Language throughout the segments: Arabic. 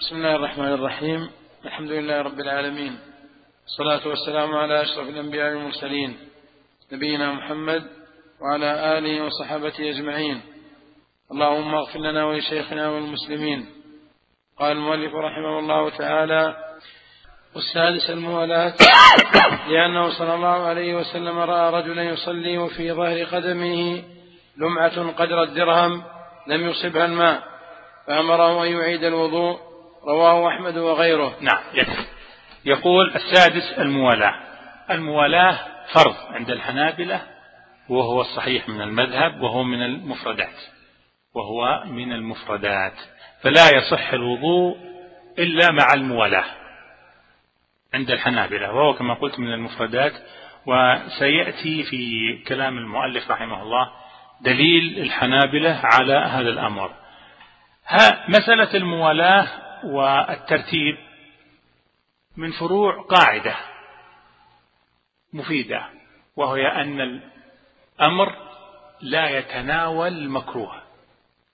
بسم الله الرحمن الرحيم. الحمد لله رب العالمين. والصلاة والسلام على أشرف الأنبياء والمرسلين. نبينا محمد وعلى آله وصحابته أجمعين. اللهم اغفر لنا ولشيخنا والمسلمين. قال المؤلف رحمه الله تعالى والسادس الموالاة لأنه صلى الله عليه وسلم رأى رجلا يصلي وفي ظهر قدمه لمعة قدر الدرهم لم يصبها الماء فأمره أن يعيد الوضوء. رواه أحمد وغيره. نعم يكفي. يقول السادس الموالاة. الموالاة فرض عند الحنابلة وهو الصحيح من المذهب وهو من المفردات. وهو من المفردات. فلا يصح الوضوء إلا مع الموالاة عند الحنابلة. وهو كما قلت من المفردات. وسيأتي في كلام المؤلف رحمه الله دليل الحنابلة على هذا الأمر. ها مسألة الموالاة والترتيب من فروع قاعدة مفيدة وهي أن الأمر لا يتناول المكروه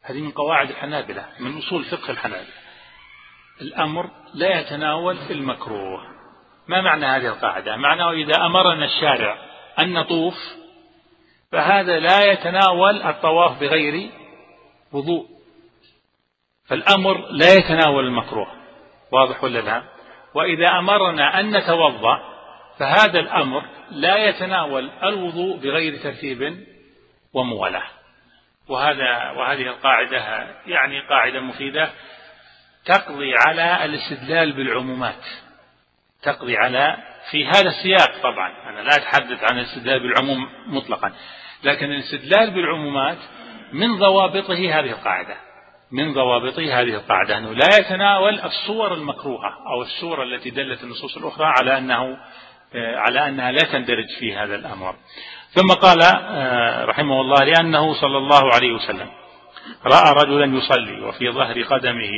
هذه من قواعد الحنابلة من أصول فقه الحنابلة. الأمر لا يتناول المكروه. ما معنى هذه القاعدة؟ معناه إذا أمرنا الشارع أن نطوف فهذا لا يتناول الطواف بغير وضوء. فالأمر لا يتناول المكروه. واضح ولا لا؟ وإذا أمرنا أن نتوضأ فهذا الأمر لا يتناول الوضوء بغير ترتيب وموالاة. وهذا وهذه القاعدة يعني قاعدة مفيدة تقضي على الاستدلال بالعمومات. تقضي على في هذا السياق طبعا أنا لا أتحدث عن الاستدلال بالعموم مطلقا لكن الاستدلال بالعمومات من ضوابطه هذه القاعدة. من ضوابطه هذه القاعدة أنه لا يتناول الصور المكروهة أو الصور التي دلت النصوص الأخرى على أنه على أنها لا تندرج في هذا الأمر. ثم قال رحمه الله لأنه صلى الله عليه وسلم رأى رجلا يصلي وفي ظهر قدمه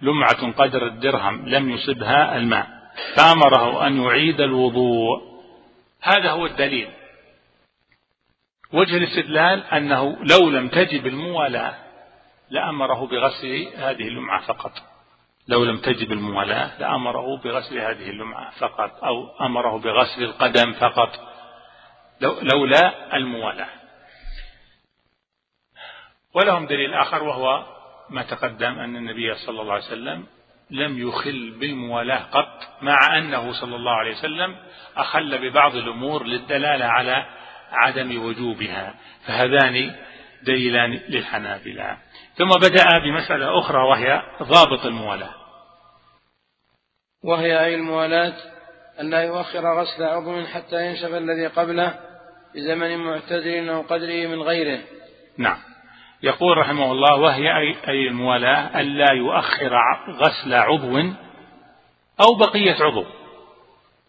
لمعة قدر الدرهم لم يصبها الماء فأمره أن يعيد الوضوء. هذا هو الدليل. وجه الاستدلال أنه لو لم تجب الموالاة لأمره بغسل هذه اللمعة فقط. لو لم تجب الموالاة لأمره بغسل هذه اللمعة فقط أو أمره بغسل القدم فقط. لولا الموالاة. ولهم دليل آخر وهو ما تقدم أن النبي صلى الله عليه وسلم لم يخل بالموالاة قط مع أنه صلى الله عليه وسلم أخل ببعض الأمور للدلالة على عدم وجوبها. فهذان دليلان للحنابلة. ثم بدأ بمسألة أخرى وهي ضابط الموالاة. وهي أي الموالاة؟ أن لا يؤخر غسل عضو حتى ينشف الذي قبله بزمن معتدل أو قدره من غيره. نعم. يقول رحمه الله وهي أي الموالاة؟ ألا يؤخر غسل عضو أو بقية عضو.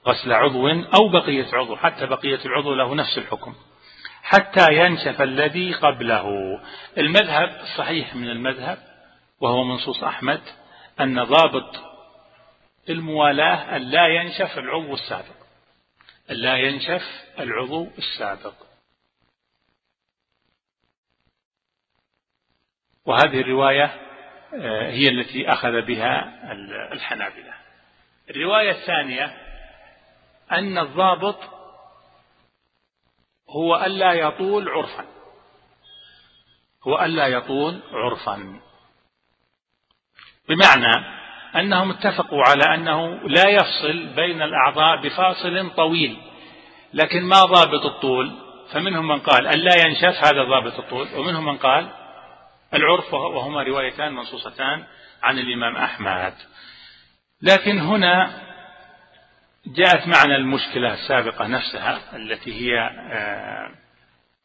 غسل عضو أو بقية عضو حتى بقية العضو له نفس الحكم. حتى ينشف الذي قبله. المذهب الصحيح من المذهب وهو منصوص أحمد أن ضابط الموالاة أن لا ينشف العضو السابق. أن لا ينشف العضو السابق. وهذه الرواية آه، هي التي أخذ بها الحنابلة. الرواية الثانية أن الضابط هو ألا يطول عرفا. هو ألا يطول عرفا. بمعنى أنهم اتفقوا على أنه لا يفصل بين الأعضاء بفاصل طويل لكن ما ضابط الطول؟ فمنهم من قال أن لا ينشف هذا ضابط الطول. ومنهم من قال العرف وهما روايتان منصوصتان عن الإمام أحمد. لكن هنا جاءت معنا المشكلة السابقة نفسها التي هي آه،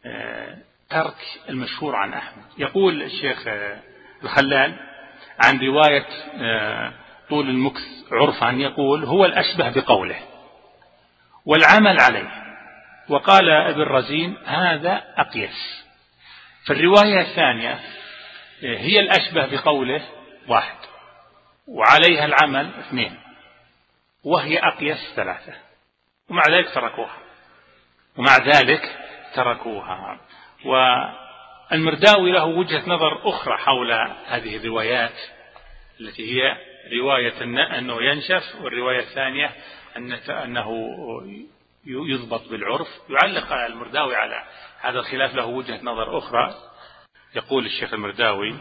آه، ترك المشهور عن أحمد. يقول الشيخ آه، الخلال عن رواية طول المكث عرفا يقول هو الأشبه بقوله والعمل عليه. وقال ابن رزين هذا أقيس. فالرواية الثانية هي الأشبه بقوله واحد وعليها العمل اثنين. وهي أقيس ثلاثة. ومع ذلك تركوها. ومع ذلك تركوها. والمرداوي له وجهة نظر أخرى حول هذه الروايات التي هي رواية أنه ينشف والرواية الثانية أنه يضبط بالعرف. يعلق المرداوي على هذا الخلاف له وجهة نظر أخرى. يقول الشيخ المرداوي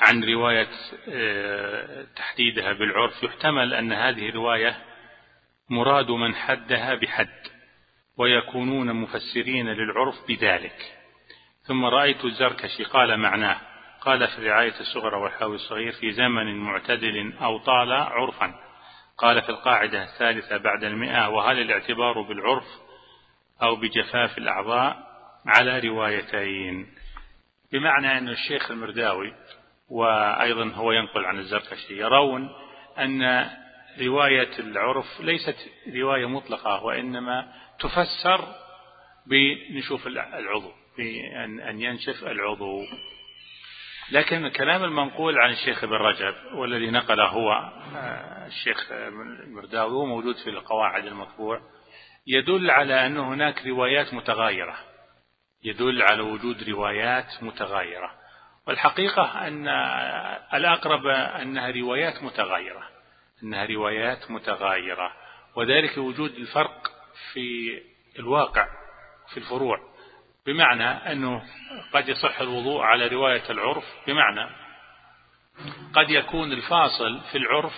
عن رواية آه، تحديدها بالعرف. يحتمل أن هذه رواية مراد من حدها بحد ويكونون مفسرين للعرف بذلك. ثم رأيت الزركشي قال معناه قال في رعاية الصغرى والحاوي الصغير في زمن معتدل أو طال عرفا قال في القاعدة الثالثة بعد المئة وهل الاعتبار بالعرف أو بجفاف الأعضاء على روايتين؟ بمعنى أن الشيخ المرداوي وأيضا هو ينقل عن الزركشي. يرون أن رواية العرف ليست رواية مطلقة وإنما تفسر بنشوف العضو بأن ينشف العضو. لكن الكلام المنقول عن الشيخ ابن رجب والذي نقله هو آه، الشيخ المرداوي وموجود في القواعد المطبوع يدل على أن هناك روايات متغايرة. يدل على وجود روايات متغايرة. والحقيقة أن الأقرب أنها روايات متغايرة أنها روايات متغايرة وذلك وجود الفرق في الواقع في الفروع. بمعنى أنه قد يصح الوضوء على رواية العرف بمعنى قد يكون الفاصل في العرف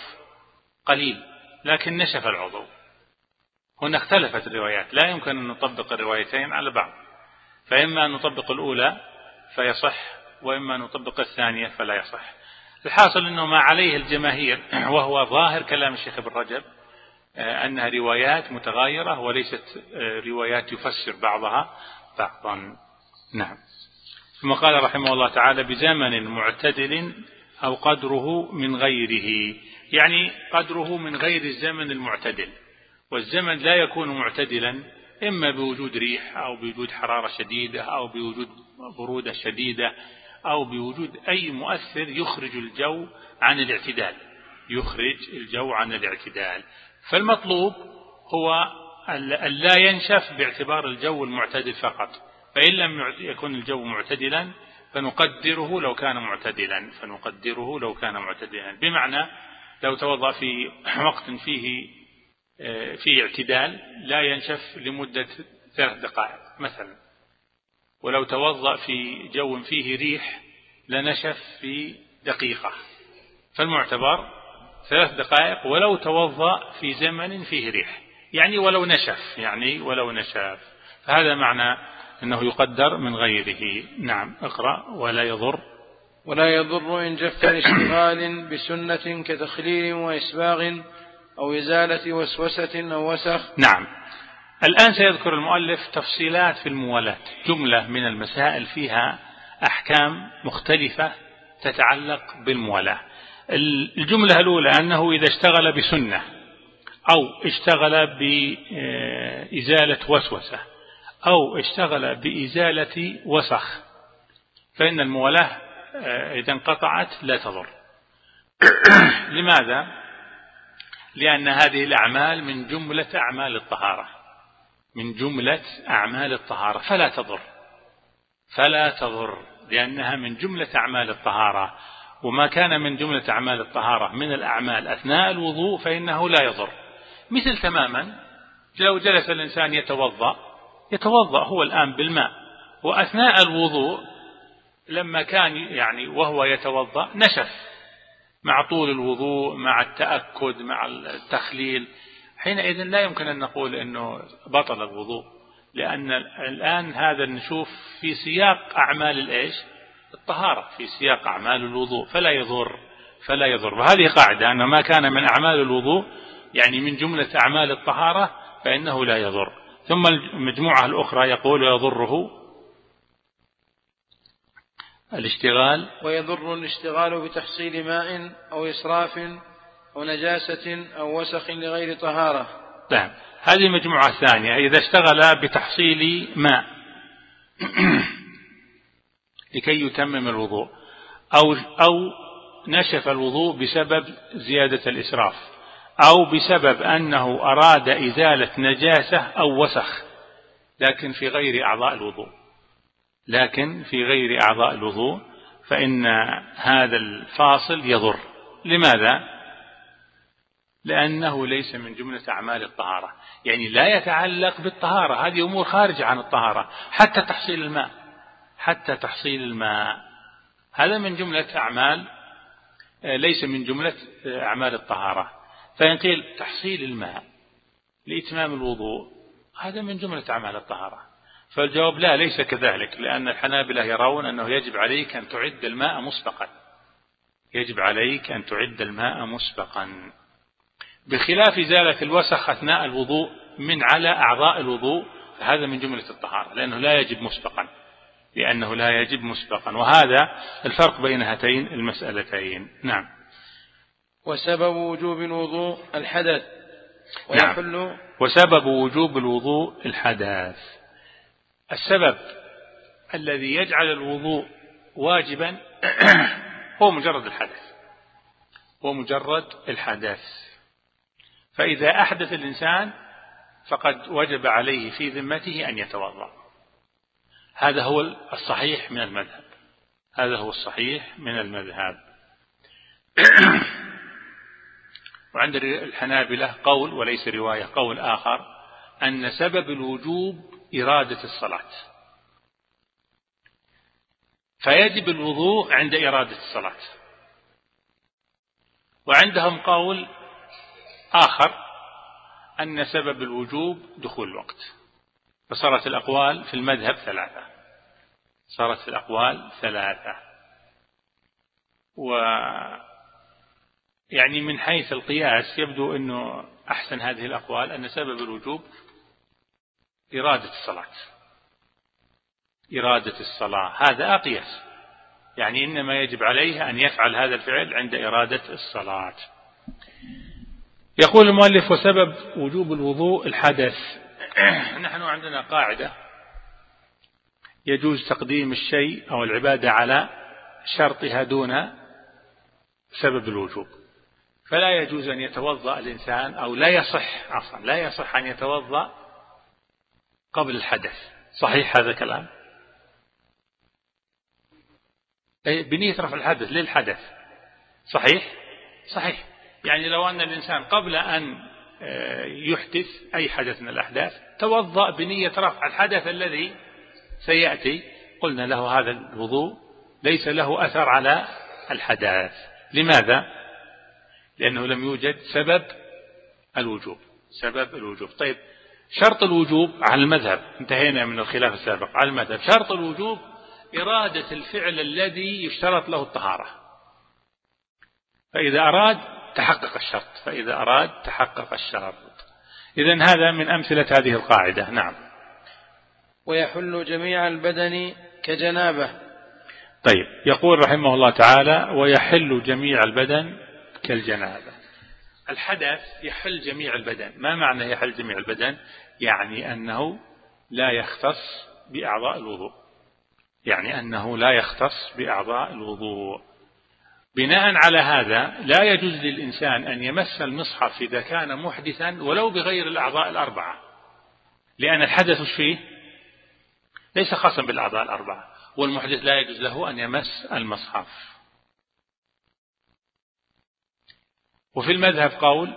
قليل لكن نشف العضو. هنا اختلفت الروايات لا يمكن أن نطبق الروايتين على بعض. فإما أن نطبق الأولى فيصح وإما نطبق الثانية فلا يصح. الحاصل أنه ما عليه الجماهير وهو ظاهر كلام الشيخ ابن رجب آه، أنها روايات متغايرة وليست آه، روايات يفسر بعضها بعضا. نعم. ثم قال رحمه الله تعالى بزمن معتدل أو قدره من غيره. يعني قدره من غير الزمن المعتدل. والزمن لا يكون معتدلا إما بوجود ريح أو بوجود حرارة شديدة أو بوجود برودة شديدة أو بوجود أي مؤثر يخرج الجو عن الاعتدال. يخرج الجو عن الاعتدال. فالمطلوب هو أن لا ينشف باعتبار الجو المعتدل فقط. فإن لم يكن الجو معتدلا فنقدره لو كان معتدلا. فنقدره لو كان معتدلا. بمعنى لو توضأ في وقت فيه آه، في اعتدال لا ينشف لمدة ثلاث دقائق مثلا. ولو توضأ في جو فيه ريح لنشف في دقيقة. فالمعتبر ثلاث دقائق ولو توضأ في زمن فيه ريح. يعني ولو نشف يعني ولو نشف. فهذا معنى أنه يقدر من غيره. نعم اقرأ. ولا يضر. ولا يضر إن جف لاشتغال بسنة كتخليل وإسباغ أو إزالة وسوسة أو وسخ. نعم. الآن سيذكر المؤلف تفصيلات في الموالاة جملة من المسائل فيها أحكام مختلفة تتعلق بالموالاة. الجملة الأولى أنه إذا اشتغل بسنة أو اشتغل بإزالة وسوسة أو اشتغل بإزالة وسخ فإن الموالاة آه، إذا انقطعت لا تضر. لماذا؟ لأن هذه الأعمال من جملة أعمال الطهارة. من جملة أعمال الطهارة فلا تضر. فلا تضر لأنها من جملة أعمال الطهارة. وما كان من جملة أعمال الطهارة من الأعمال أثناء الوضوء فإنه لا يضر. مثل تماما لو جلس الإنسان يتوضأ يتوضأ هو الآن بالماء. وأثناء الوضوء لما كان يعني وهو يتوضأ نشف مع طول الوضوء مع التأكد مع التخليل. حينئذ لا يمكن أن نقول أنه بطل الوضوء لأن الآن هذا النشوف في سياق أعمال الإيش؟ الطهارة في سياق أعمال الوضوء فلا يضر فلا يضر. وهذه قاعدة أن ما كان من أعمال الوضوء يعني من جملة أعمال الطهارة فإنه لا يضر. ثم المجموعة الأخرى يقول يضره الاشتغال. ويضر الاشتغال بتحصيل ماء أو إسراف أو نجاسة أو وسخ لغير طهارة. نعم. هذه المجموعة الثانية إذا اشتغل بتحصيل ماء لكي يتمم الوضوء أو أو نشف الوضوء بسبب زيادة الإسراف أو بسبب أنه أراد إزالة نجاسة أو وسخ لكن في غير أعضاء الوضوء. لكن في غير أعضاء الوضوء فإن هذا الفاصل يضر. لماذا؟ لأنه ليس من جملة أعمال الطهارة. يعني لا يتعلق بالطهارة. هذه أمور خارجة عن الطهارة. حتى تحصيل الماء. حتى تحصيل الماء. هذا من جملة أعمال آه، ليس من جملة آه، أعمال الطهارة. فإن قيل تحصيل الماء لإتمام الوضوء هذا من جملة أعمال الطهارة. فالجواب لا ليس كذلك لأن الحنابلة يرون أنه يجب عليك أن تعد الماء مسبقا. يجب عليك أن تعد الماء مسبقا. بخلاف زالة الوسخ أثناء الوضوء من على أعضاء الوضوء فهذا من جملة الطهارة لأنه لا يجب مسبقا لأنه لا يجب مسبقا وهذا الفرق بين هاتين المسألتين. نعم. وسبب وجوب الوضوء الحدث. ويحل نعم. وسبب وجوب الوضوء الحدث. السبب الذي يجعل الوضوء واجبا هو مجرد الحدث. هو مجرد الحدث. فإذا أحدث الإنسان فقد وجب عليه في ذمته أن يتوضأ. هذا هو الصحيح من المذهب. هذا هو الصحيح من المذهب. وعند الحنابلة قول وليس رواية قول آخر أن سبب الوجوب إرادة الصلاة. فيجب الوضوء عند إرادة الصلاة. وعندهم قول آخر أن سبب الوجوب دخول الوقت. فصارت الأقوال في المذهب ثلاثة. صارت الأقوال ثلاثة. و يعني من حيث القياس يبدو أنه أحسن هذه الأقوال أن سبب الوجوب إرادة الصلاة. إرادة الصلاة. هذا أقيس يعني إنما يجب عليه أن يفعل هذا الفعل عند إرادة الصلاة. يقول المؤلف وسبب وجوب الوضوء الحدث. نحن عندنا قاعدة يجوز تقديم الشيء أو العبادة على شرطها دون سبب الوجوب. فلا يجوز أن يتوضأ الإنسان أو لا يصح أصلا لا يصح أن يتوضأ قبل الحدث. صحيح هذا الكلام؟ بنية رفع الحدث للحدث. صحيح؟ صحيح. يعني لو أن الإنسان قبل أن آه، يحدث أي حدث من الأحداث توضأ بنية رفع. الحدث الذي سيأتي قلنا له هذا الوضوء ليس له أثر على الحدث لماذا؟ لأنه لم يوجد سبب الوجوب. سبب الوجوب. طيب شرط الوجوب على المذهب. انتهينا من الخلاف السابق. على المذهب. شرط الوجوب إرادة الفعل الذي يشترط له الطهارة. فإذا أراد تحقق الشرط فإذا أراد تحقق الشرط. إذا هذا من أمثلة هذه القاعدة. نعم. ويحل جميع البدن كجنابة. طيب يقول رحمه الله تعالى ويحل جميع البدن كالجنابة. الحدث يحل جميع البدن. ما معنى يحل جميع البدن؟ يعني أنه لا يختص بأعضاء الوضوء. يعني أنه لا يختص بأعضاء الوضوء. بناء على هذا لا يجوز للإنسان أن يمس المصحف إذا كان محدثا ولو بغير الأعضاء الأربعة. لأن الحدث فيه؟ ليس خاصا بالأعضاء الأربعة. والمحدث لا يجوز له أن يمس المصحف. وفي المذهب قول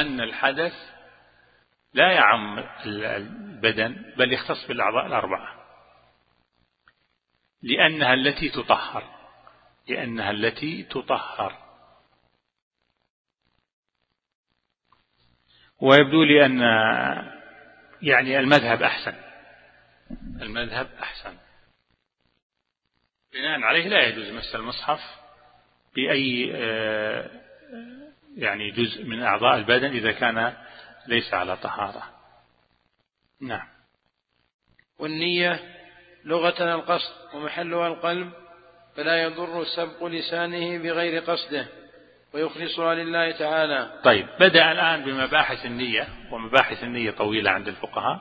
أن الحدث لا يعم البدن بل يختص بالأعضاء الأربعة. لأنها التي تطهر. لأنها التي تطهر. ويبدو لي أن يعني المذهب أحسن. المذهب أحسن. بناء عليه لا يجوز مس المصحف بأي آه، يعني جزء من أعضاء البدن إذا كان ليس على طهارة. نعم. والنية لغة القصد ومحلها القلب فلا يضر سبق لسانه بغير قصده ويخلصها لله تعالى. طيب بدأ الآن بمباحث النية ومباحث النية طويلة عند الفقهاء.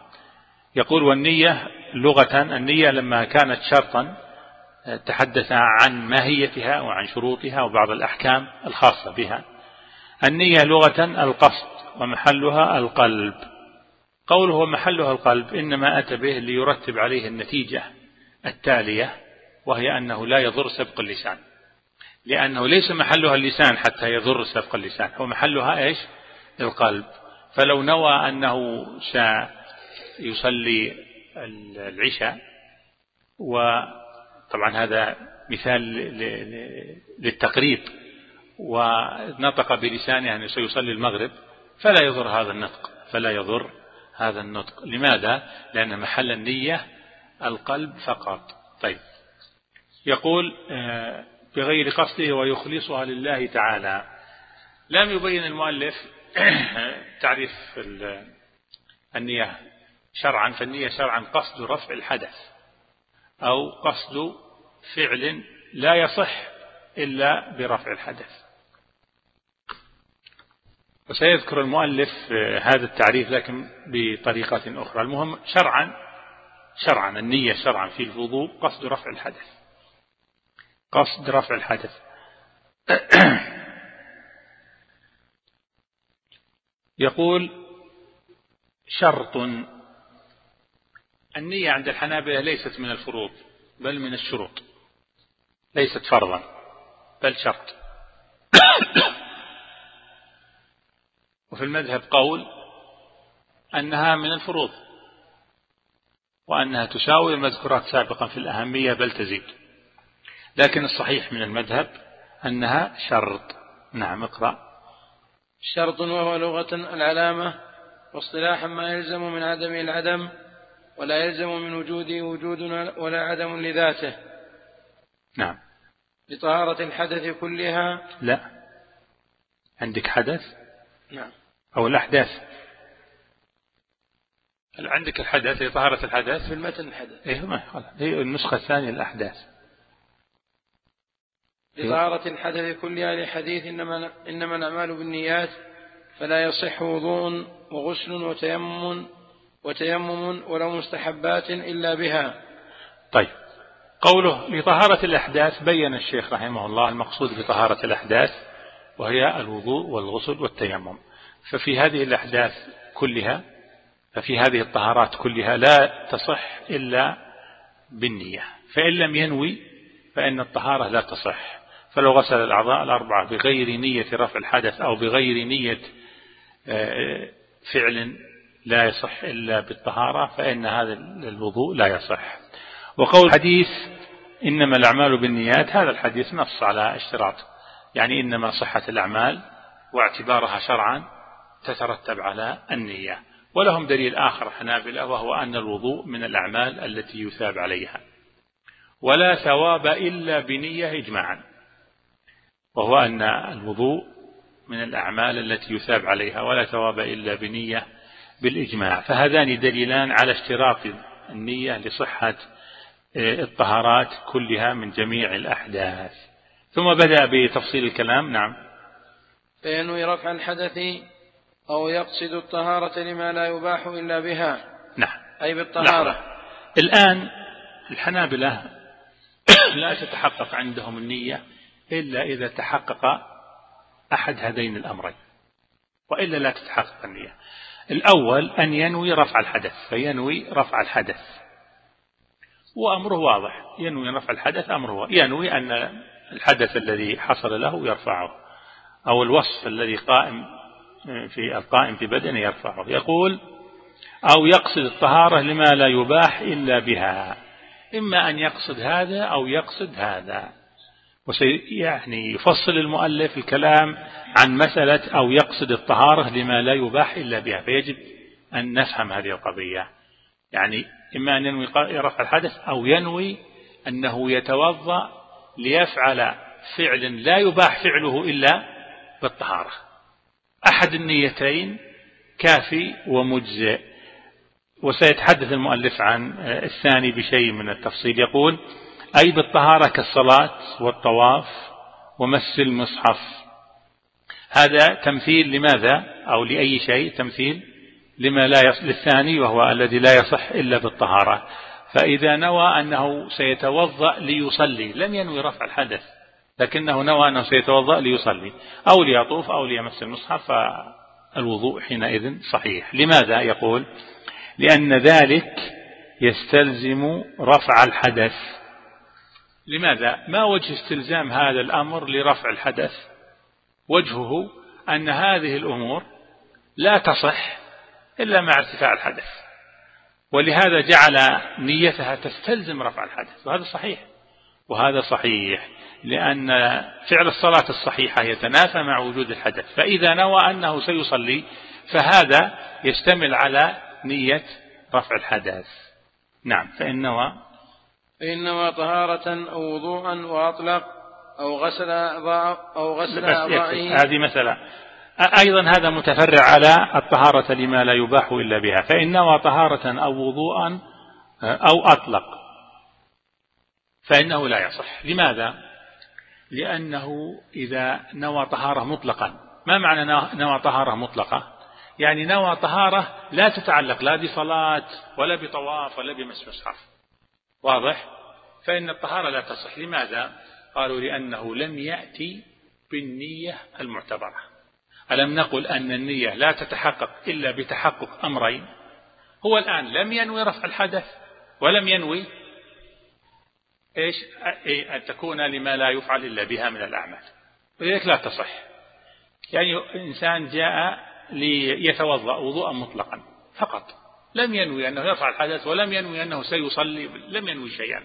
يقول والنية لغة النية لما كانت شرطا تحدث عن ماهيتها وعن شروطها وبعض الأحكام الخاصة بها. النية لغة القصد ومحلها القلب. قوله محلها القلب إنما أتى به ليرتب عليه النتيجة التالية وهي أنه لا يضر سبق اللسان. لأنه ليس محلها اللسان حتى يضر سفق اللسان. هو محلها إيش؟ القلب. فلو نوى أنه سيصلي العشاء وطبعا هذا مثال للتقريب ونطق بلسانه أنه سيصلي المغرب فلا يضر هذا النطق فلا يضر هذا النطق. لماذا؟ لأن محل النية القلب فقط. طيب. يقول آه، بغير قصده ويخلصها لله تعالى. لم يبين المؤلف تعريف النية شرعا فالنية شرعا قصد رفع الحدث أو قصد فعل لا يصح إلا برفع الحدث. وسيذكر المؤلف هذا التعريف لكن بطريقة أخرى. المهم شرعا شرعا النية شرعا في الوضوء قصد رفع الحدث. قصد رفع الحدث. يقول شرط. النية عند الحنابلة ليست من الفروض بل من الشروط. ليست فرضا بل شرط. وفي المذهب قول أنها من الفروض وأنها تساوي المذكورات سابقا في الأهمية بل تزيد. لكن الصحيح من المذهب أنها شرط. نعم اقرأ. شرط وهو لغة العلامة واصطلاحا ما يلزم من عدم العدم ولا يلزم من وجوده وجود ولا عدم لذاته. نعم. لطهارة الحدث كلها. لا. عندك حدث؟ نعم. أو الأحداث. هل عندك الحدث؟ لطهارة الحدث؟ في المتن الحدث. إيه ما هي النسخة الثانية الأحداث لطهارة الحدث كلها لحديث إنما, إنما الأعمال بالنيات فلا يصح وضوء وغسل وتيمم وتيمم ولا مستحبات إلا بها. طيب. قوله لطهارة الأحداث بين الشيخ رحمه الله المقصود بطهارة الأحداث وهي الوضوء والغسل والتيمم. ففي هذه الأحداث كلها ففي هذه الطهارات كلها لا تصح إلا بالنية. فإن لم ينوي فإن الطهارة لا تصح. فلو غسل الأعضاء الأربعة بغير نية رفع الحدث أو بغير نية آه، فعل لا يصح إلا بالطهارة فإن هذا الوضوء لا يصح. وقول حديث إنما الأعمال بالنيات هذا الحديث نص على اشتراط. يعني إنما صحة الأعمال واعتبارها شرعا تترتب على النية. ولهم دليل آخر حنابلة وهو أن الوضوء من الأعمال التي يثاب عليها. ولا ثواب إلا بنية إجماعا. وهو أن الوضوء من الأعمال التي يثاب عليها ولا ثواب إلا بنية بالإجماع. فهذان دليلان على اشتراط النية لصحة آه، الطهارات كلها من جميع الأحداث. ثم بدأ بتفصيل الكلام. نعم. فينوي رفع الحدث أو يقصد الطهارة لما لا يباح إلا بها. نعم. أي بالطهارة. لحظة. الآن الحنابلة لا تتحقق عندهم النية إلا إذا تحقق أحد هذين الأمرين وإلا لا تتحقق النية. الأول أن ينوي رفع الحدث فينوي رفع الحدث. وأمره واضح ينوي رفع الحدث أمره ينوي أن الحدث الذي حصل له يرفعه أو الوصف الذي قائم في القائم في بدنه يرفعه. يقول أو يقصد الطهارة لما لا يباح إلا بها. إما أن يقصد هذا أو يقصد هذا. وسيعني يفصل المؤلف الكلام عن مسألة أو يقصد الطهارة لما لا يباح إلا بها. فيجب أن نفهم هذه القضية. يعني إما أن ينوي رفع الحدث أو ينوي أنه يتوضأ ليفعل فعل لا يباح فعله إلا بالطهارة. أحد النيتين كافي ومجزئ. وسيتحدث المؤلف عن الثاني بشيء من التفصيل. يقول أي بالطهارة كالصلاة والطواف ومس المصحف. هذا تمثيل لماذا؟ أو لأي شيء تمثيل لما لا يصح للثاني وهو الذي لا يصح إلا بالطهارة. فإذا نوى أنه سيتوضأ ليصلي لم ينوي رفع الحدث. لكنه نوى أنه سيتوضأ ليصلي أو ليطوف أو ليمس المصحف فالوضوء حينئذ صحيح. لماذا يقول؟ لأن ذلك يستلزم رفع الحدث. لماذا؟ ما وجه استلزام هذا الأمر لرفع الحدث؟ وجهه أن هذه الأمور لا تصح إلا مع ارتفاع الحدث ولهذا جعل نيتها تستلزم رفع الحدث وهذا صحيح. وهذا صحيح لأن فعل الصلاة الصحيحة يتنافى مع وجود الحدث فإذا نوى أنه سيصلي فهذا يشتمل على نية رفع الحدث. نعم فإن نوى. فإن نوى طهارة أو وضوءا وأطلق أو غسل أعضاء أو غسل هذه مسألة. أيضا هذا متفرع على الطهارة لما لا يباح إلا بها فإن نوى طهارة أو وضوءا أو أطلق. فإنه لا يصح. لماذا؟ لأنه إذا نوى طهارة مطلقا. ما معنى نوى طهارة مطلقة؟ يعني نوى طهارة لا تتعلق لا بصلاة ولا بطواف ولا بمس مصحف واضح؟ فإن الطهارة لا تصح. لماذا؟ قالوا لأنه لم يأتي بالنية المعتبرة. ألم نقل أن النية لا تتحقق إلا بتحقق أمرين؟ هو الآن لم ينوي رفع الحدث ولم ينوي إيش؟ أن تكون لما لا يفعل إلا بها من الأعمال. ولذلك لا تصح. يعني إنسان جاء ليتوضأ وضوءا مطلقا فقط. لم ينوي أنه يرفع الحدث ولم ينوي أنه سيصلي لم ينوي شيئا.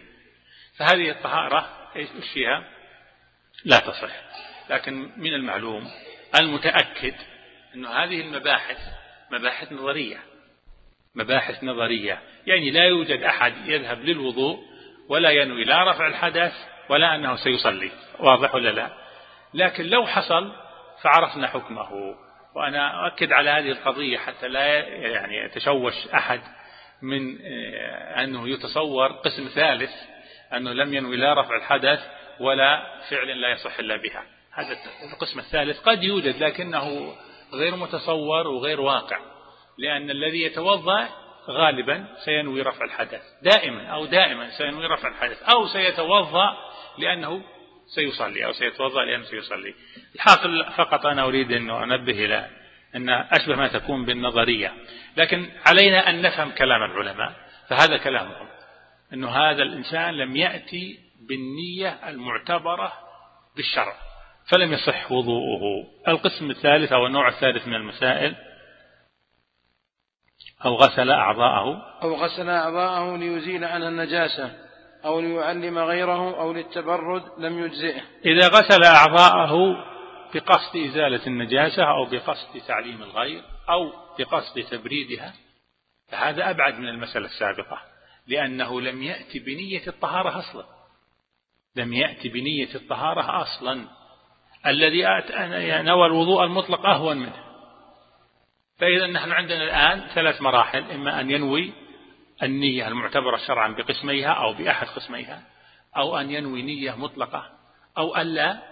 فهذه الطهارة إيش فيها؟ لا تصح. لكن من المعلوم المتأكد أن هذه المباحث مباحث نظرية. مباحث نظرية. يعني لا يوجد أحد يذهب للوضوء ولا ينوي لا رفع الحدث ولا أنه سيصلي واضح ولا لا؟ لكن لو حصل فعرفنا حكمه. وأنا أؤكد على هذه القضية حتى لا يعني يتشوش أحد من آه، أنه يتصور قسم ثالث أنه لم ينوي لا رفع الحدث ولا فعل لا يصح إلا بها. هذا القسم الثالث قد يوجد لكنه غير متصور وغير واقع لأن الذي يتوضأ غالبا سينوي رفع الحدث. دائما أو دائما سينوي رفع الحدث. أو سيتوضأ لأنه سيصلي أو سيتوضأ لأنه سيصلي. الحاصل فقط أنا أريد أن أنبه إلى أن أشبه ما تكون بالنظرية. لكن علينا أن نفهم كلام العلماء. فهذا كلامهم. أنه هذا الإنسان لم يأتي بالنية المعتبرة بالشرع. فلم يصح وضوءه. القسم الثالث أو النوع الثالث من المسائل أو غسل أعضاءه؟ أو غسل أعضاءه ليزيل عنها النجاسة أو ليعلم غيره أو للتبرد لم يجزئه. إذا غسل أعضاءه بقصد إزالة النجاسة أو بقصد تعليم الغير أو بقصد تبريدها فهذا أبعد من المسألة السابقة لأنه لم يأتي بنية الطهارة أصلا. لم يأتي بنية الطهارة أصلا. الذي نوى الوضوء المطلق أهون منه. فإذا نحن عندنا الآن ثلاث مراحل إما أن ينوي النية المعتبرة شرعا بقسميها أو بأحد قسميها أو أن ينوي نية مطلقة أو ألا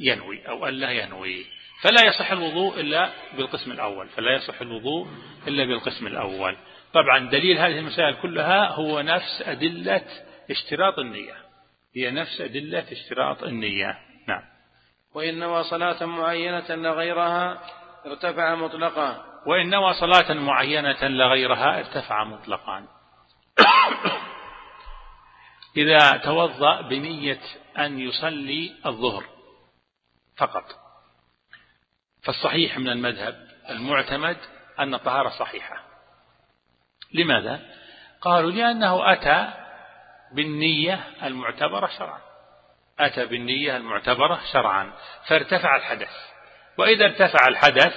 ينوي أو ألا ينوي. فلا يصح الوضوء إلا بالقسم الأول فلا يصح الوضوء إلا بالقسم الأول. طبعا دليل هذه المسائل كلها هو نفس أدلة اشتراط النية. هي نفس أدلة اشتراط النية. نعم. وإن نوى صلاة معينة لغيرها ارتفع مطلقا. وإن نوى صلاة معينة لغيرها ارتفع مطلقا. إذا توضأ بنية أن يصلي الظهر فقط. فالصحيح من المذهب المعتمد أن الطهارة صحيحة. لماذا؟ قالوا لأنه أتى بالنية المعتبرة شرعا. أتى بالنية المعتبرة شرعا. فارتفع الحدث. وإذا ارتفع الحدث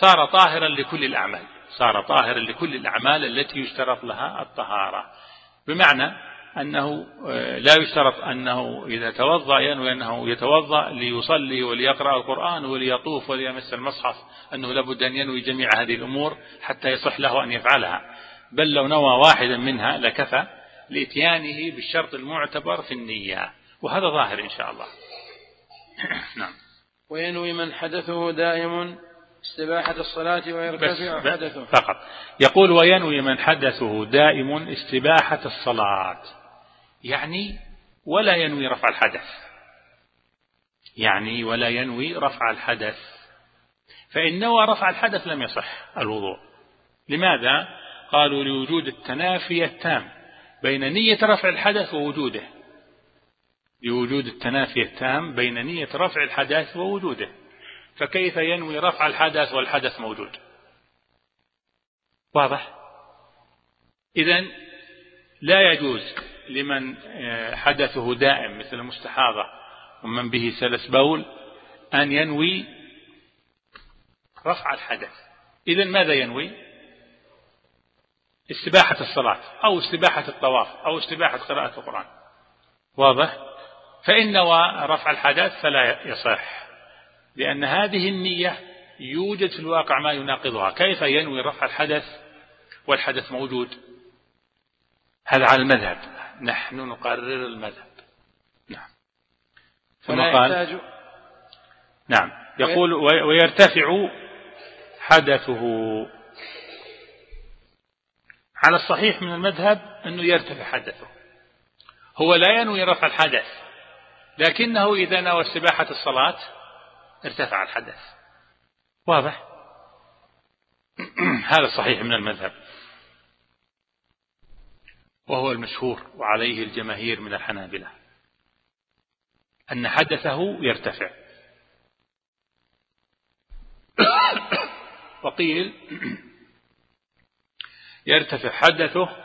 صار طاهرا لكل الأعمال. صار طاهرا لكل الأعمال التي يشترط لها الطهارة. بمعنى أنه آه، لا يشترط أنه إذا توضأ ينوي أنه يتوضأ ليصلي وليقرأ القرآن وليطوف وليمس المصحف أنه لابد أن ينوي جميع هذه الأمور حتى يصح له أن يفعلها. بل لو نوى واحدا منها لكفى لإتيانه بالشرط المعتبر في النية. وهذا ظاهر إن شاء الله. نعم. وينوي من حدثه دائم استباحة الصلاة ويرتفع حدثه فقط. يقول وينوي من حدثه دائم استباحة الصلاة. يعني ولا ينوي رفع الحدث. يعني ولا ينوي رفع الحدث. فإن نوى رفع الحدث لم يصح الوضوء. لماذا؟ قالوا لوجود التنافي التام بين نية رفع الحدث ووجوده. لوجود التنافي التام بين نية رفع الحدث ووجوده. فكيف ينوي رفع الحدث والحدث موجود؟ واضح؟ إذا لا يجوز لمن آه، حدثه دائم مثل المستحاضة ومن به سلس بول أن ينوي رفع الحدث. إذا ماذا ينوي؟ استباحة الصلاة أو استباحة الطواف أو استباحة قراءة القرآن. واضح؟ فإن رفع الحدث فلا يصح. لأن هذه النية يوجد في الواقع ما يناقضها. كيف ينوي رفع الحدث والحدث موجود؟ هذا على المذهب. نحن نقرر المذهب. نعم. ثم قال نعم. يقول ويرتفع حدثه. على الصحيح من المذهب أنه يرتفع حدثه. هو لا ينوي رفع الحدث لكنه إذا نوى استباحة الصلاة ارتفع الحدث. واضح؟ هذا الصحيح من المذهب. وهو المشهور وعليه الجماهير من الحنابلة. أن حدثه يرتفع. وقيل يرتفع حدثه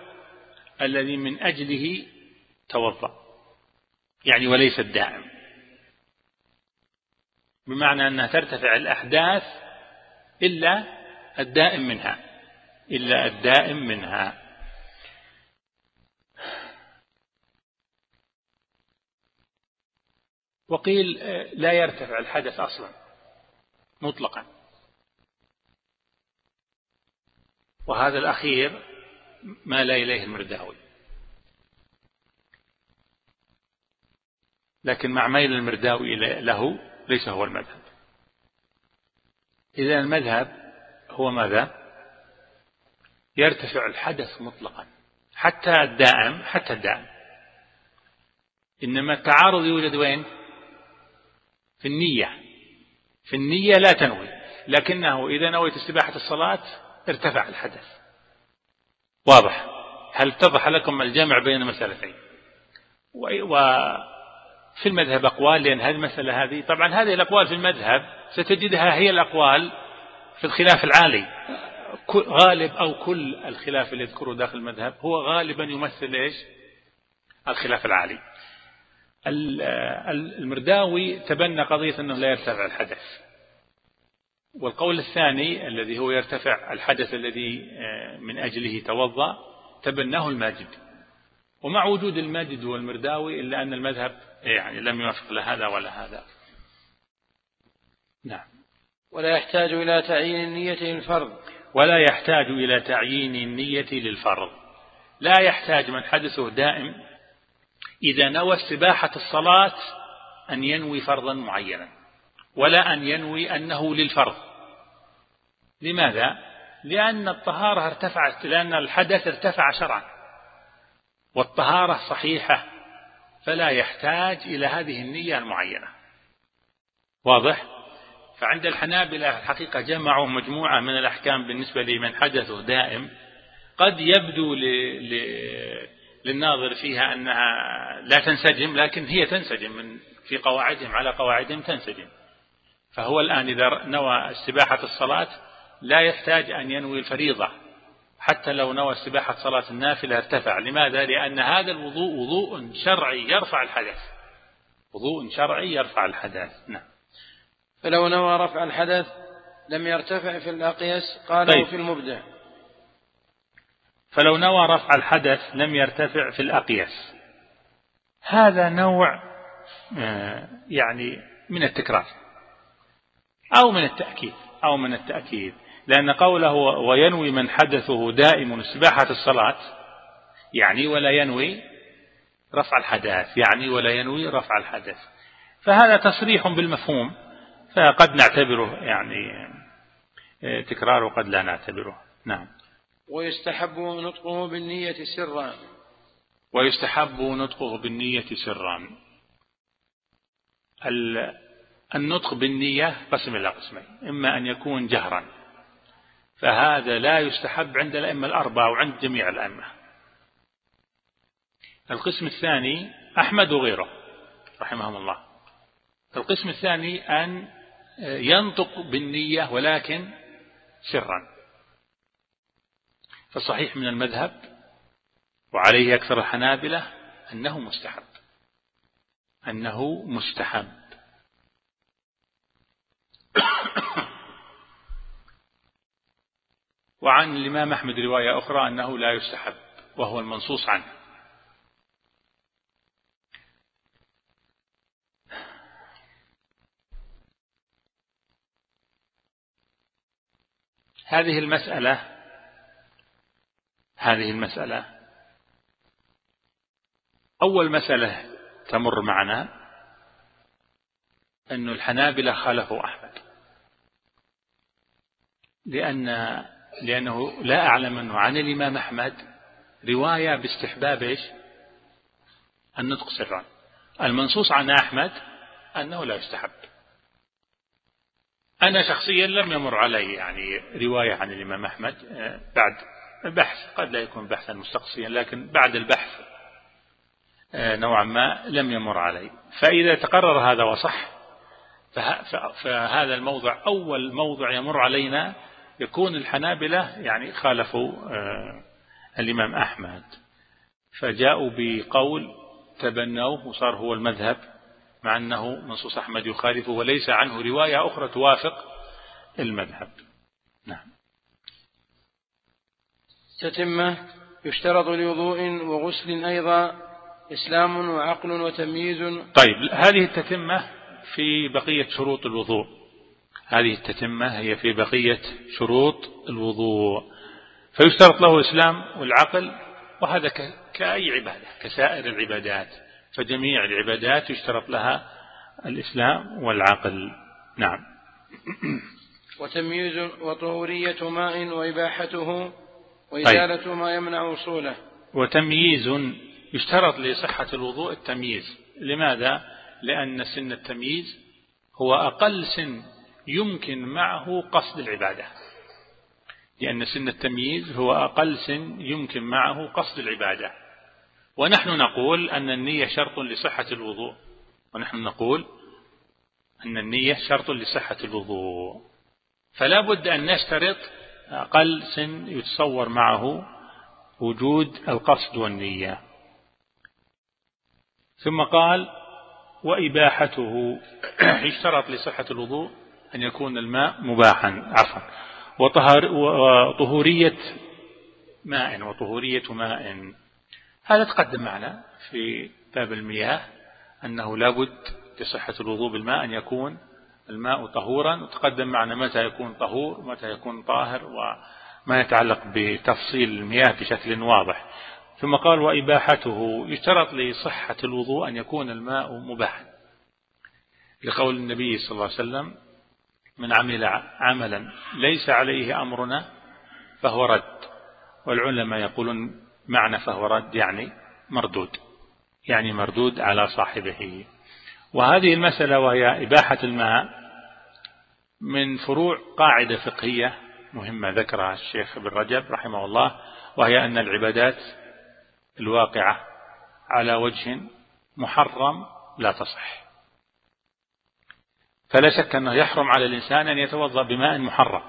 الذي من أجله توضأ. يعني وليس الدائم بمعنى أنها ترتفع الأحداث إلا الدائم منها إلا الدائم منها. وقيل لا يرتفع الحدث أصلا مطلقا. وهذا الأخير مال إليه المرداوي. لكن مع ميل المرداوي له ليس هو المذهب. إذا المذهب هو ماذا؟ يرتفع الحدث مطلقا حتى الدائم حتى الدائم. إنما التعارض يوجد وين؟ في النية. في النية لا تنوي لكنه إذا نويت استباحة الصلاة ارتفع الحدث. واضح. هل اتضح لكم الجمع بين المسألتين؟ وفي المذهب أقوال لأن هذه المسألة هذه طبعا هذه الأقوال في المذهب ستجدها هي الأقوال في الخلاف العالي. غالب أو كل الخلاف اللي يذكره داخل المذهب هو غالبا يمثل إيش؟ الخلاف العالي. المرداوي تبنى قضية أنه لا يرتفع الحدث. والقول الثاني الذي هو يرتفع الحدث الذي آه، من أجله توضأ تبناه الماجد. ومع وجود الماجد والمرداوي إلا أن المذهب يعني لم يوافق لا هذا ولا هذا. نعم. ولا يحتاج إلى تعيين النية للفرض. ولا يحتاج إلى تعيين النية للفرض. لا يحتاج من حدثه دائم إذا نوى استباحة الصلاة أن ينوي فرضا معينا ولا أن ينوي أنه للفرض. لماذا؟ لأن الطهارة ارتفعت لأن الحدث ارتفع شرعا والطهارة صحيحة. فلا يحتاج إلى هذه النية المعينة. واضح؟ فعند الحنابلة الحقيقة جمعوا مجموعة من الأحكام بالنسبة لمن حدثه دائم. قد يبدو ل... ل... للناظر فيها أنها لا تنسجم لكن هي تنسجم من في قواعدهم على قواعدهم تنسجم. فهو الآن إذا نوى استباحة الصلاة لا يحتاج أن ينوي الفريضة. حتى لو نوى استباحة صلاة النافلة ارتفع. لماذا؟ لأن هذا الوضوء وضوء شرعي يرفع الحدث. وضوء شرعي يرفع الحدث. نعم. فلو نوى رفع الحدث لم يرتفع في الأقيس قاله طيب. في المبدع فلو نوى رفع الحدث لم يرتفع في الأقيس هذا نوع آه، يعني من التكرار أو من التأكيد أو من التأكيد. لأن قوله وينوي من حدثه دائم استباحة الصلاة يعني ولا ينوي رفع الحدث يعني ولا ينوي رفع الحدث. فهذا تصريح بالمفهوم فقد نعتبره يعني آه، تكرار وقد لا نعتبره. نعم. ويستحب نطقه بالنية سرا. ويستحب نطقه بالنية سرا. النطق بالنية قسم إلى قسمين إما أن يكون جهرا. فهذا لا يستحب عند الأئمة الأربعة وعند جميع الأئمة. القسم الثاني أحمد وغيره رحمهم الله. القسم الثاني أن ينطق بالنية ولكن سرا. فالصحيح من المذهب وعليه أكثر الحنابلة أنه مستحب. أنه مستحب. وعن الإمام أحمد رواية أخرى أنه لا يستحب وهو المنصوص عنه. هذه المسألة هذه المسألة أول مسألة تمر معنا أن الحنابلة خالفوا أحمد لأن لأنه لا أعلم أنه عن الإمام أحمد رواية باستحباب إيش؟ النطق سرا. المنصوص عن أحمد أنه لا يستحب. أنا شخصيا لم يمر علي يعني رواية عن الإمام أحمد آه، بعد بحث قد لا يكون بحثا مستقصيا لكن بعد البحث آه، نوعا ما لم يمر علي. فإذا تقرر هذا وصح فهذا الموضع أول موضع يمر علينا يكون الحنابلة يعني خالفوا آه، الإمام أحمد. فجاءوا بقول تبنوه وصار هو المذهب مع أنه منصوص أحمد يخالفه وليس عنه رواية أخرى توافق المذهب. نعم. تتمة يشترط لوضوء وغسل أيضا إسلام وعقل وتمييز. طيب هذه التتمة في بقية شروط الوضوء. هذه التتمة هي في بقية شروط الوضوء. فيشترط له الإسلام والعقل وهذا كأي عبادة كسائر العبادات. فجميع العبادات يشترط لها الإسلام والعقل. نعم. وتمييز وطهورية ماء وإباحته وإزالة طيب. ما يمنع وصوله. وتمييز يشترط لصحة الوضوء التمييز. لماذا؟ لأن سن التمييز هو أقل سن يمكن معه قصد العبادة. لأن سن التمييز هو أقل سن يمكن معه قصد العبادة. ونحن نقول أن النية شرط لصحة الوضوء. ونحن نقول أن النية شرط لصحة الوضوء. فلا بد أن نشترط أقل سن يتصور معه وجود القصد والنية. ثم قال وإباحته اشترط لصحة الوضوء أن يكون الماء مباحا. عفوا. وطهورية ماء وطهورية ماء. هذا تقدم معنا في باب المياه أنه لابد لصحة الوضوء بالماء أن يكون الماء طهورا. وتقدم معنا متى يكون طهور ومتى يكون طاهر وما يتعلق بتفصيل المياه بشكل واضح. ثم قال وإباحته. يشترط لصحة الوضوء أن يكون الماء مباحا. لقول النبي صلى الله عليه وسلم من عمل عملا ليس عليه أمرنا فهو رد. والعلماء يقولون معنى فهو رد يعني مردود يعني مردود على صاحبه. وهذه المسألة وهي إباحة الماء من فروع قاعدة فقهية مهمة ذكرها الشيخ ابن رجب رحمه الله وهي أن العبادات الواقعة على وجه محرم لا تصح. فلا شك أنه يحرم على الإنسان أن يتوضأ بماء محرم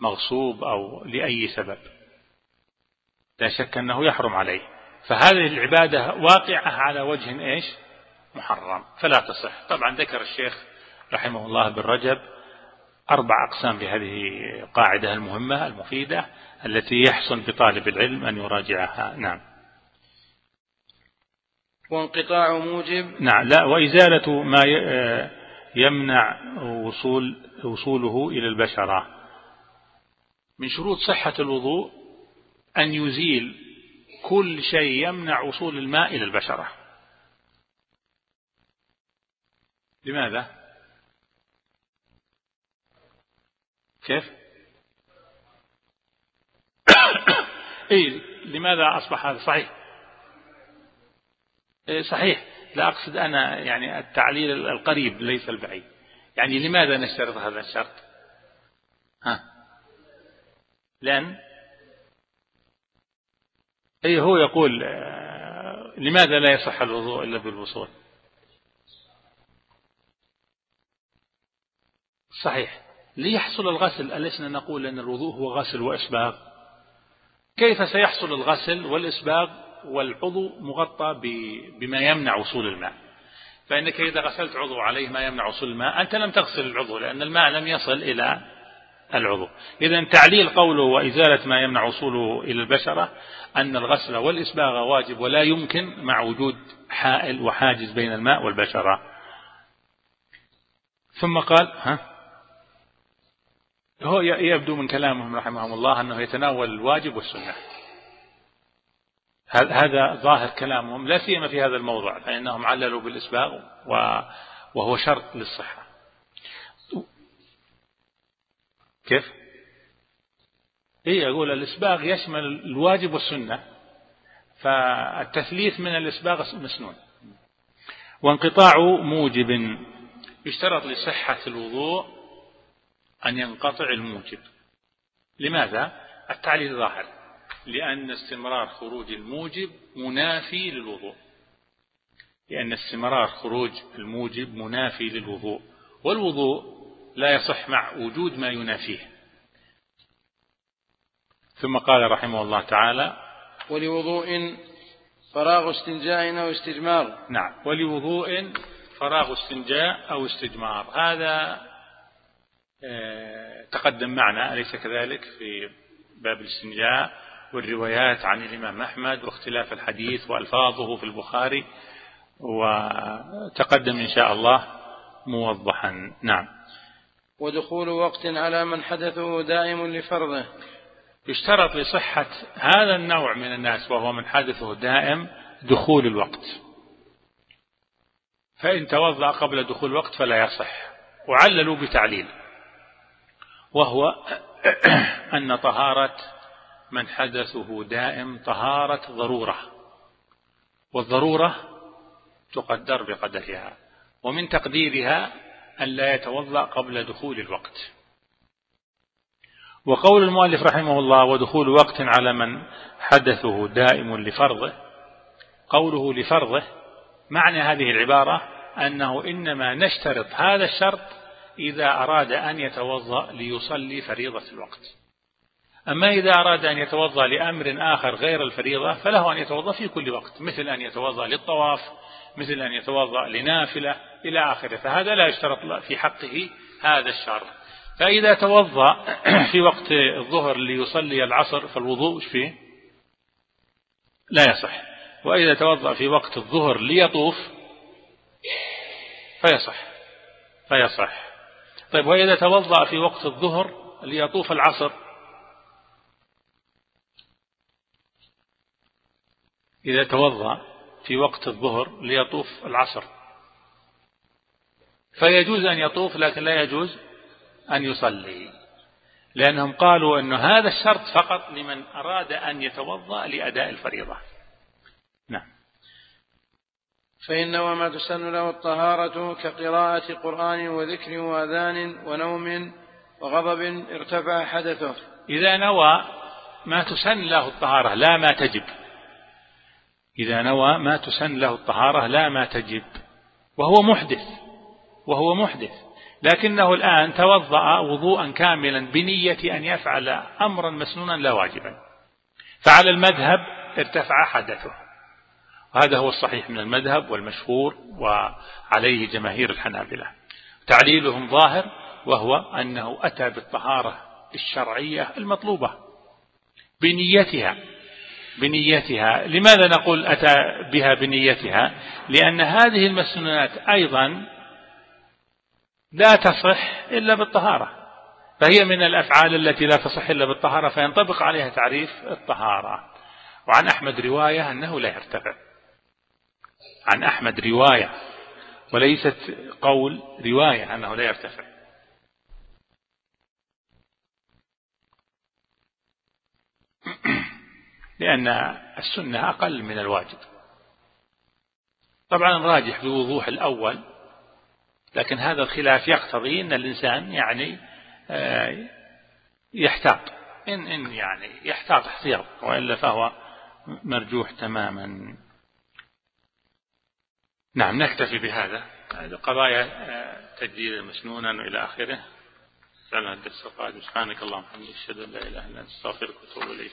مغصوب أو لأي سبب. لا شك أنه يحرم عليه. فهذه العبادة واقعة على وجه إيش؟ محرم. فلا تصح. طبعا ذكر الشيخ رحمه الله بن رجب أربع أقسام بهذه القاعدة المهمة المفيدة التي يحسن بطالب العلم أن يراجعها. نعم. وانقطاع موجب. نعم. لا وإزالة ما يمنع وصول وصوله إلى البشرة من شروط صحة الوضوء أن يزيل كل شيء يمنع وصول الماء إلى البشرة لماذا؟ كيف؟ إيه لماذا أصبح هذا صحيح؟ إيه صحيح لا أقصد أنا يعني التعليل القريب ليس البعيد. يعني لماذا نشترط هذا الشرط؟ ها. لأن أي هو يقول آه، لماذا لا يصح الوضوء إلا بالوصول؟ صحيح. ليحصل الغسل ألسنا نقول أن الوضوء هو غسل وإسباغ؟ كيف سيحصل الغسل والإسباغ؟ والعضو مغطى بما يمنع وصول الماء. فإنك إذا غسلت عضو عليه ما يمنع وصول الماء أنت لم تغسل العضو لأن الماء لم يصل إلى العضو. إذا تعليل قوله وإزالة ما يمنع وصوله إلى البشرة أن الغسل والإسباغ واجب ولا يمكن مع وجود حائل وحاجز بين الماء والبشرة. ثم قال ها؟ هو يبدو من كلامهم رحمهم الله أنه يتناول الواجب والسنة. هذا ظاهر كلامهم لا سيما في هذا الموضوع فإنهم عللوا بالإسباغ وهو شرط للصحة كيف؟ إيه أقول الإسباغ يشمل الواجب والسنة فالتثليث من الإسباغ مسنون وانقطاع موجب يشترط لصحة الوضوء أن ينقطع الموجب لماذا؟ التعليل ظاهر لأن استمرار خروج الموجب منافي للوضوء. لأن استمرار خروج الموجب منافي للوضوء. والوضوء لا يصح مع وجود ما ينافيه. ثم قال رحمه الله تعالى ولوضوء فراغ استنجاء أو استجمار. نعم ولوضوء فراغ استنجاء أو استجمار. هذا آه، تقدم معنا أليس كذلك؟ في باب الاستنجاء. والروايات عن الإمام أحمد واختلاف الحديث وألفاظه في البخاري وتقدم إن شاء الله موضحا. نعم. ودخول وقت على من حدثه دائم لفرضه. يشترط لصحة هذا النوع من الناس وهو من حدثه دائم دخول الوقت. فإن توضأ قبل دخول الوقت فلا يصح. وعللوا بتعليل. وهو أن طهارة من حدثه دائم طهارة ضرورة والضرورة تقدر بقدرها ومن تقديرها أن لا يتوضأ قبل دخول الوقت. وقول المؤلف رحمه الله ودخول وقت على من حدثه دائم لفرضه قوله لفرضه معنى هذه العبارة أنه إنما نشترط هذا الشرط إذا أراد أن يتوضأ ليصلي فريضة الوقت. أما إذا أراد أن يتوضأ لأمر آخر غير الفريضة فله أن يتوضأ في كل وقت مثل أن يتوضأ للطواف مثل أن يتوضأ لنافلة إلى آخره فهذا لا يشترط في حقه هذا الشرط. فإذا توضأ في وقت الظهر ليصلي العصر فالوضوء فيه؟ لا يصح. وإذا توضأ في وقت الظهر ليطوف فيصح. فيصح. طيب وإذا توضأ في وقت الظهر ليطوف العصر إذا توضأ في وقت الظهر ليطوف العصر. فيجوز أن يطوف لكن لا يجوز أن يصلي. لأنهم قالوا أن هذا الشرط فقط لمن أراد أن يتوضأ لأداء الفريضة. نعم. فإن وما تسن له الطهارة كقراءة قرآن وذكر وأذان ونوم وغضب ارتفع حدثه. إذا نوى ما تسن له الطهارة لا ما تجب. إذا نوى ما تسن له الطهارة لا ما تجب. وهو محدث. وهو محدث. لكنه الآن توضأ وضوءا كاملا بنية أن يفعل أمرا مسنونا لا واجبا. فعلى المذهب ارتفع حدثه. وهذا هو الصحيح من المذهب والمشهور وعليه جماهير الحنابلة. تعليلهم ظاهر وهو أنه أتى بالطهارة الشرعية المطلوبة. بنيتها. بنيتها. لماذا نقول أتى بها بنيتها؟ لأن هذه المسنونات أيضا لا تصح إلا بالطهارة. فهي من الأفعال التي لا تصح إلا بالطهارة فينطبق عليها تعريف الطهارة. وعن أحمد رواية أنه لا يرتفع. عن أحمد رواية وليست قول رواية أنه لا يرتفع. لأن السنة أقل من الواجب. طبعا الراجح بوضوح الأول لكن هذا الخلاف يقتضي أن الإنسان يعني آه، يحتاط. إن, إن يعني يحتاط احتياط وإلا فهو مرجوح تماما. نعم نكتفي بهذا. قضايا آه، تجديد المسنونا إلى آخره. نتابع الدرس القادم سبحانك اللهم وبحمدك أشهد أن لا إله إلا أنت أستغفرك وأتوب إليك.